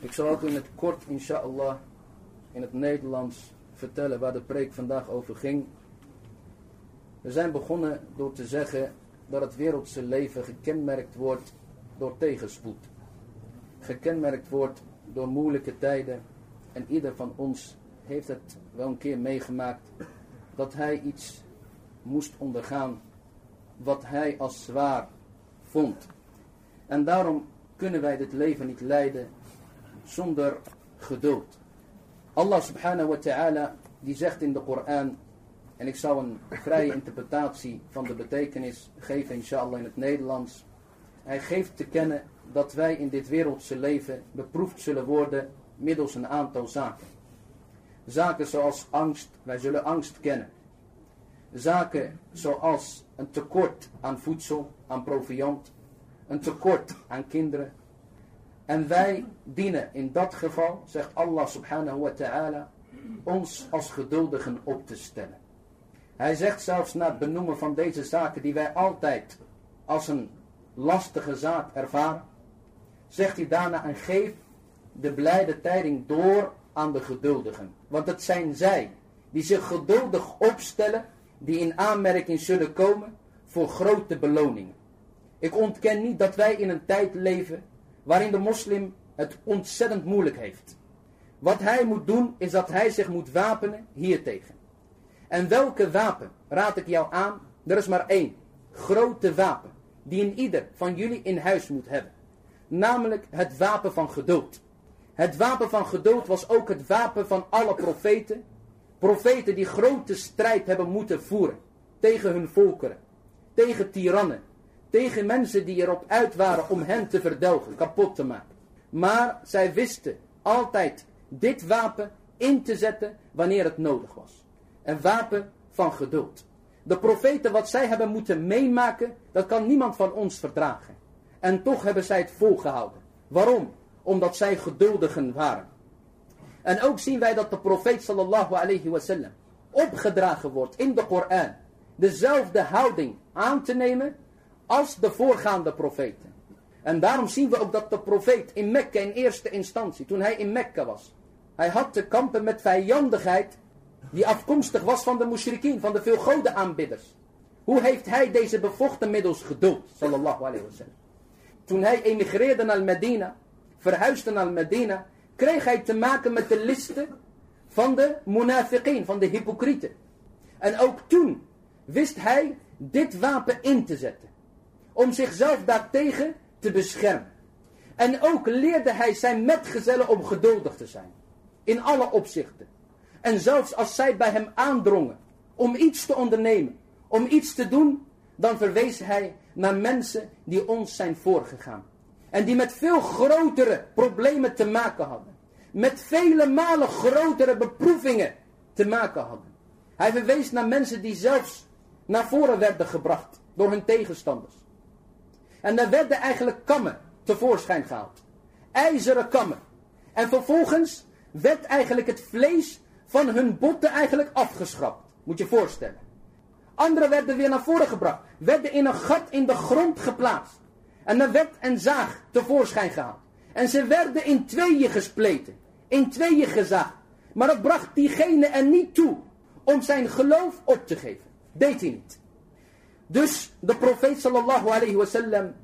Ik zal ook in het kort, inshallah, in het Nederlands vertellen waar de preek vandaag over ging. We zijn begonnen door te zeggen dat het wereldse leven gekenmerkt wordt door tegenspoed. Gekenmerkt wordt door moeilijke tijden. En ieder van ons heeft het wel een keer meegemaakt dat hij iets moest ondergaan wat hij als zwaar vond. En daarom kunnen wij dit leven niet leiden zonder geduld. Allah subhanahu wa ta'ala die zegt in de Koran, en ik zal een vrije interpretatie van de betekenis geven inshallah in het Nederlands. Hij geeft te kennen dat wij in dit wereldse leven beproefd zullen worden middels een aantal zaken. Zaken zoals angst, wij zullen angst kennen. Zaken zoals een tekort aan voedsel, aan proviant, een tekort aan kinderen. En wij dienen in dat geval, zegt Allah subhanahu wa ta'ala, ons als geduldigen op te stellen. Hij zegt zelfs na het benoemen van deze zaken die wij altijd als een lastige zaak ervaren, zegt hij daarna en geef de blijde tijding door aan de geduldigen. Want het zijn zij die zich geduldig opstellen, die in aanmerking zullen komen voor grote beloningen. Ik ontken niet dat wij in een tijd leven waarin de moslim het ontzettend moeilijk heeft. Wat hij moet doen is dat hij zich moet wapenen hiertegen. En welke wapen raad ik jou aan? Er is maar één grote wapen die een ieder van jullie in huis moet hebben. Namelijk het wapen van geduld. Het wapen van geduld was ook het wapen van alle profeten. Profeten die grote strijd hebben moeten voeren tegen hun volkeren, tegen tirannen, tegen mensen die erop uit waren om hen te verdelgen, kapot te maken. Maar zij wisten altijd dit wapen in te zetten wanneer het nodig was. Een wapen van geduld. De profeten wat zij hebben moeten meemaken, dat kan niemand van ons verdragen. En toch hebben zij het volgehouden. Waarom? Omdat zij geduldigen waren. En ook zien wij dat de profeet sallallahu alayhi wasallam opgedragen wordt in de Koran dezelfde houding aan te nemen als de voorgaande profeten. En daarom zien we ook dat de profeet in Mekka in eerste instantie, toen hij in Mekka was, hij had te kampen met vijandigheid die afkomstig was van de mushrikien, van de veel aanbidders. Hoe heeft hij deze bevochten middels geduld, sallallahu alayhi wasallam. Toen hij emigreerde naar Medina, verhuisde naar Medina, kreeg hij te maken met de listen van de munafiqin, van de hypocrieten. En ook toen wist hij dit wapen in te zetten. Om zichzelf daartegen te beschermen. En ook leerde hij zijn metgezellen om geduldig te zijn. In alle opzichten. En zelfs als zij bij hem aandrongen om iets te ondernemen, om iets te doen, dan verwees hij naar mensen die ons zijn voorgegaan. En die met veel grotere problemen te maken hadden. Met vele malen grotere beproevingen te maken hadden. Hij verwees naar mensen die zelfs naar voren werden gebracht door hun tegenstanders. En daar werden eigenlijk kammen tevoorschijn gehaald. IJzeren kammen. En vervolgens werd eigenlijk het vlees van hun botten eigenlijk afgeschrapt. Moet je voorstellen. Anderen werden weer naar voren gebracht. Werden in een gat in de grond geplaatst. En dan werd een zaag tevoorschijn gehaald. En ze werden in tweeën gespleten. In tweeën gezaagd. Maar dat bracht diegene er niet toe om zijn geloof op te geven. Deed hij niet. Dus de profeet sallallahu alayhi wasallam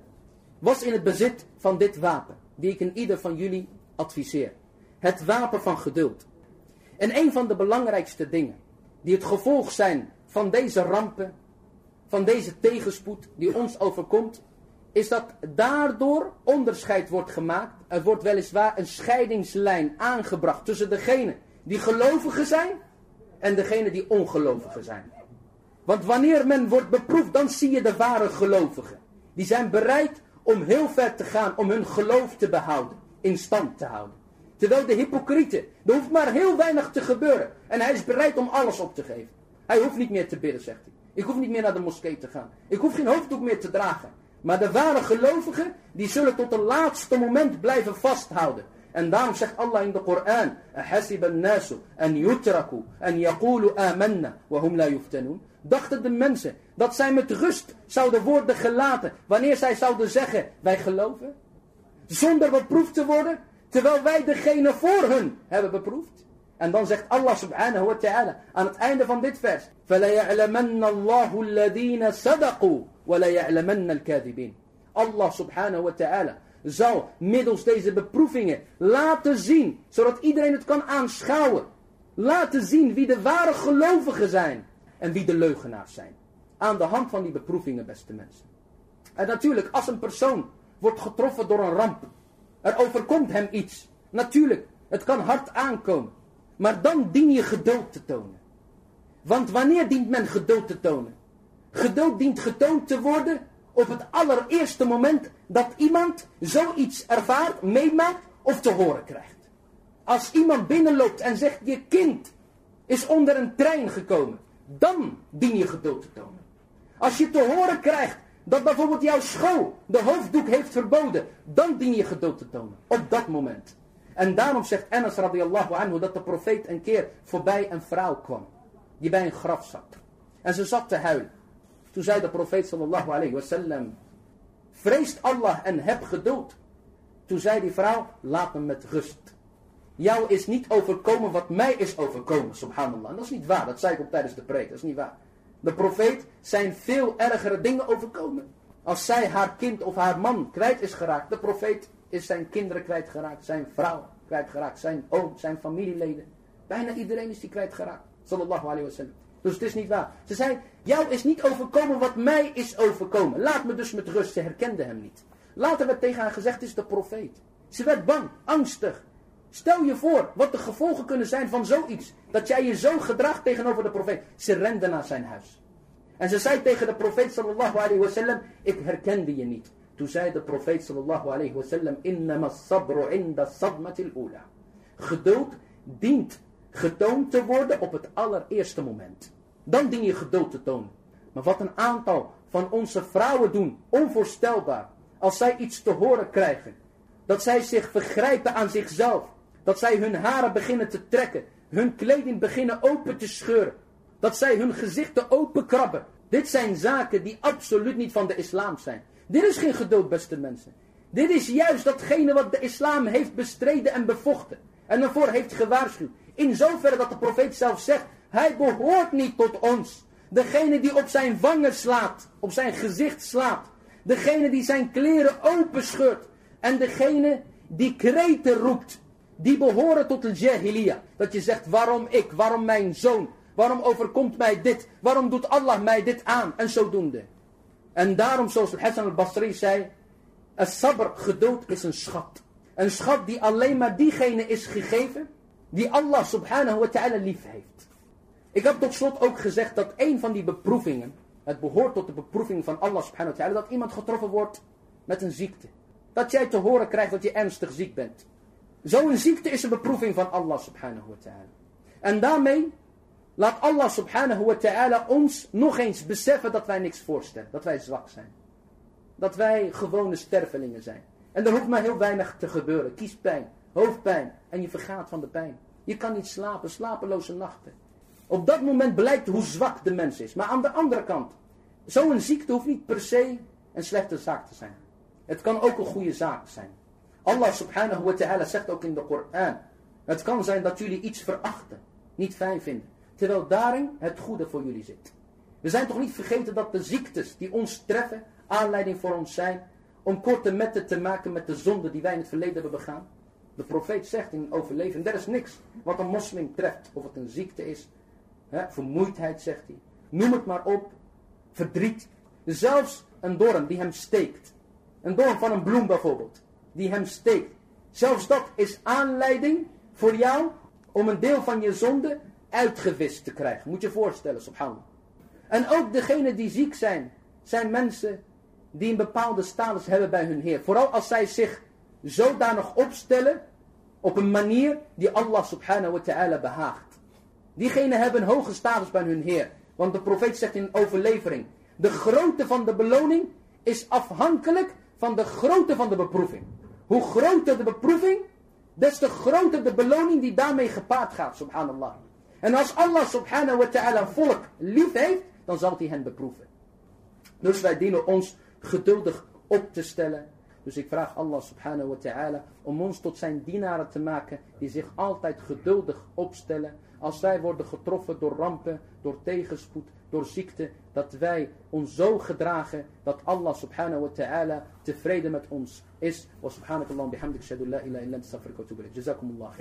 was in het bezit van dit wapen. Die ik in ieder van jullie adviseer. Het wapen van geduld. En een van de belangrijkste dingen die het gevolg zijn van deze rampen, van deze tegenspoed die ons overkomt, is dat daardoor onderscheid wordt gemaakt. Er wordt weliswaar een scheidingslijn aangebracht tussen degene die gelovigen zijn en degene die ongelovigen zijn. Want wanneer men wordt beproefd, dan zie je de ware gelovigen. Die zijn bereid om heel ver te gaan om hun geloof te behouden, in stand te houden. Terwijl de hypocrieten, er hoeft maar heel weinig te gebeuren. En hij is bereid om alles op te geven. Hij hoeft niet meer te bidden, zegt hij. Ik hoef niet meer naar de moskee te gaan. Ik hoef geen hoofddoek meer te dragen. Maar de ware gelovigen, die zullen tot het laatste moment blijven vasthouden. En daarom zegt Allah in de Koran, Ahasib nasu an yutraku an yaqulu amanna wa hum la yuftanun. Dachten de mensen dat zij met rust zouden worden gelaten wanneer zij zouden zeggen, wij geloven. Zonder beproefd te worden, Terwijl wij degene voor hun hebben beproefd. En dan zegt Allah subhanahu wa ta'ala aan het einde van dit vers. فَلَيَعْلَمَنَّ اللَّهُ الَّذِينَ صَدَقُوا وَلَيَعْلَمَنَّ الْكَاذِبِينَ Allah subhanahu wa ta'ala zal middels deze beproevingen laten zien, zodat iedereen het kan aanschouwen. Laten zien wie de ware gelovigen zijn en wie de leugenaars zijn. Aan de hand van die beproevingen, beste mensen. En natuurlijk, als een persoon wordt getroffen door een ramp, er overkomt hem iets. Natuurlijk, het kan hard aankomen. Maar dan dien je geduld te tonen. Want wanneer dient men geduld te tonen? Geduld dient getoond te worden op het allereerste moment dat iemand zoiets ervaart, meemaakt of te horen krijgt. Als iemand binnenloopt en zegt, je kind is onder een trein gekomen, dan dien je geduld te tonen. Als je te horen krijgt dat bijvoorbeeld jouw school de hoofddoek heeft verboden, dan dien je geduld te tonen. Op dat moment. En daarom zegt Anas radiyallahu anhu dat de profeet een keer voorbij een vrouw kwam. Die bij een graf zat. En ze zat te huilen. Toen zei de profeet sallallahu alayhi wasallam. Vreest Allah en heb geduld. Toen zei die vrouw, laat me met rust. Jou is niet overkomen wat mij is overkomen, subhanallah. En dat is niet waar, dat zei ik ook tijdens de preek, dat is niet waar. De profeet zijn veel ergere dingen overkomen. Als zij haar kind of haar man kwijt is geraakt, de profeet is zijn kinderen kwijtgeraakt, zijn vrouw kwijtgeraakt, zijn oom, zijn familieleden. Bijna iedereen is die kwijtgeraakt. Sallallahu alayhi wasallam. Dus het is niet waar. Ze zei, jou is niet overkomen wat mij is overkomen. Laat me dus met rust. Ze herkende hem niet. Later werd tegen haar gezegd, is de profeet. Ze werd bang, angstig. Stel je voor wat de gevolgen kunnen zijn van zoiets. Dat jij je zo gedraagt tegenover de profeet. Ze rende naar zijn huis. En ze zei tegen de profeet sallallahu alayhi wasallam, ik herkende je niet. Toen zei de profeet sallallahu alayhi wasallam, innama sabru inda sadmatil ula. Geduld dient getoond te worden op het allereerste moment. Dan dien je geduld te tonen. Maar wat een aantal van onze vrouwen doen, onvoorstelbaar. Als zij iets te horen krijgen. Dat zij zich vergrijpen aan zichzelf. Dat zij hun haren beginnen te trekken. Hun kleding beginnen open te scheuren. Dat zij hun gezichten openkrabben. Dit zijn zaken die absoluut niet van de islam zijn. Dit is geen geduld, beste mensen. Dit is juist datgene wat de islam heeft bestreden en bevochten. En ervoor heeft gewaarschuwd. In zoverre dat de profeet zelf zegt, hij behoort niet tot ons. Degene die op zijn wangen slaat, op zijn gezicht slaat. Degene die zijn kleren openscheurt. En degene die kreten roept. Die behoren tot de jahiliya. Dat je zegt, waarom ik, waarom mijn zoon, waarom overkomt mij dit, waarom doet Allah mij dit aan, en zodoende. En daarom, zoals Hassan al-Basri zei, een sabr, geduld, is een schat. Een schat die alleen maar diegene is gegeven, die Allah subhanahu wa ta'ala lief heeft. Ik heb tot slot ook gezegd dat een van die beproevingen, het behoort tot de beproeving van Allah subhanahu wa ta'ala, dat iemand getroffen wordt met een ziekte. Dat jij te horen krijgt dat je ernstig ziek bent. Zo'n ziekte is een beproeving van Allah subhanahu wa ta'ala. En daarmee laat Allah subhanahu wa ta'ala ons nog eens beseffen dat wij niks voorstellen. Dat wij zwak zijn. Dat wij gewone stervelingen zijn. En er hoeft maar heel weinig te gebeuren. Kiespijn, hoofdpijn en je vergaat van de pijn. Je kan niet slapen, slapeloze nachten. Op dat moment blijkt hoe zwak de mens is. Maar aan de andere kant, zo'n ziekte hoeft niet per se een slechte zaak te zijn. Het kan ook een goede zaak zijn. Allah subhanahu wa ta'ala zegt ook in de Koran. Het kan zijn dat jullie iets verachten, niet fijn vinden. Terwijl daarin het goede voor jullie zit. We zijn toch niet vergeten dat de ziektes die ons treffen aanleiding voor ons zijn om korte metten te maken met de zonde die wij in het verleden hebben begaan. De profeet zegt in overleving, er is niks wat een moslim treft. Of het een ziekte is, vermoeidheid zegt hij. Noem het maar op, verdriet. Zelfs een dorm die hem steekt. Een dorm van een bloem bijvoorbeeld, die hem steekt. Zelfs dat is aanleiding voor jou om een deel van je zonde uitgewist te krijgen. Moet je je voorstellen, subhanallah. En ook degenen die ziek zijn, zijn mensen die een bepaalde status hebben bij hun Heer. Vooral als zij zich zodanig opstellen op een manier die Allah subhanahu wa ta'ala behaagt. Diegenen hebben een hoge status bij hun Heer. Want de profeet zegt in overlevering, de grootte van de beloning is afhankelijk van de grootte van de beproeving. Hoe groter de beproeving, des te groter de beloning die daarmee gepaard gaat, subhanallah. En als Allah subhanahu wa ta'ala een volk lief heeft, dan zal hij hen beproeven. Dus wij dienen ons geduldig op te stellen. Dus ik vraag Allah subhanahu wa ta'ala om ons tot zijn dienaren te maken die zich altijd geduldig opstellen. Als wij worden getroffen door rampen, door tegenspoed, door ziekte, dat wij ons zo gedragen dat Allah subhanahu wa ta'ala tevreden met ons is. Wa subhanakallah bihamdik shadu illa wa.